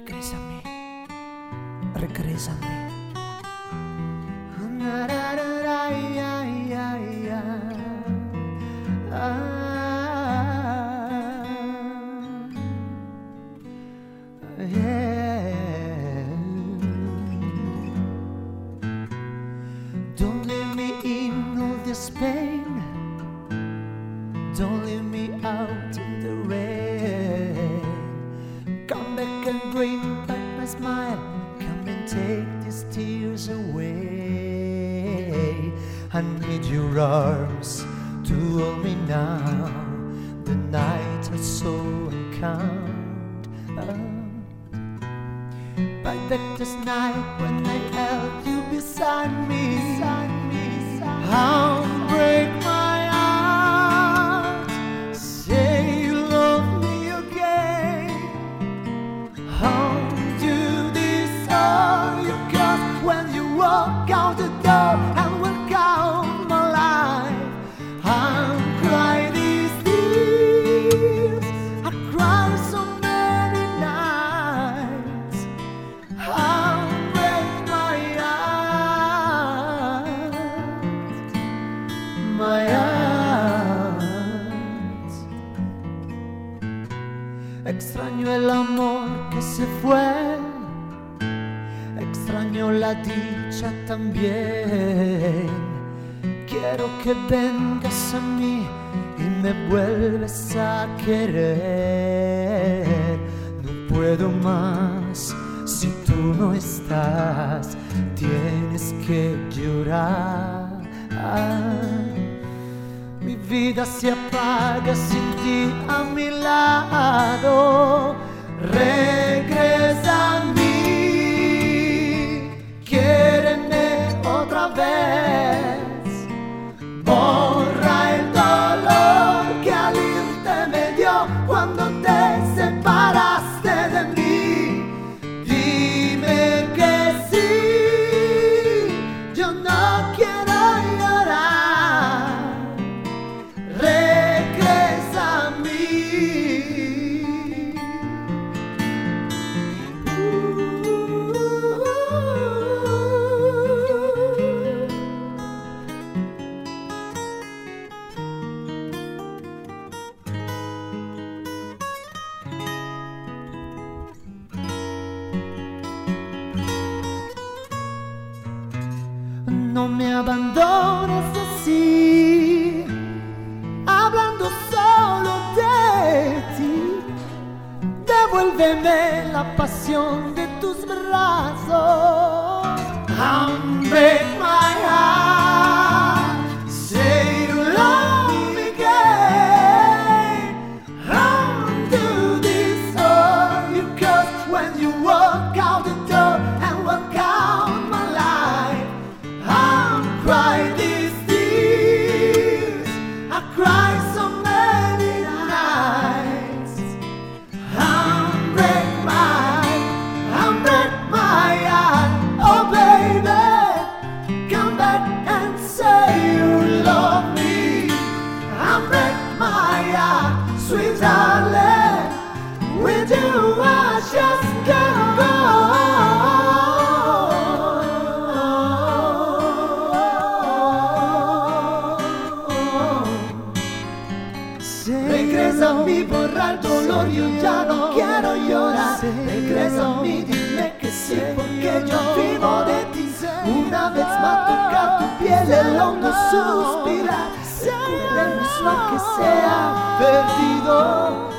Regrésame, regrésame. Don't leave me in all this pain. Don't leave me bring back my smile. Come and take these tears away. I need your arms to hold me now. The night is so unkind. Back back this night when I held you beside me. How Extraño el amor que se fue, extraño la dicha también. Quiero que vengas a mí y me vuelves a querer. No puedo más si tú no estás, tienes que llorar. Mi vida se apaga sin ti a mi lado. No me abandones así, hablando solo de ti. Devuélveme la pasión de tus brazos. Break Regresa a mí, borra el dolor, yo ya no quiero llorar. Regresa a mí, dime que sí, porque yo vivo de ti. Una vez más tocar tu piel, el hondo suspira. Recuérdame lo que se ha perdido.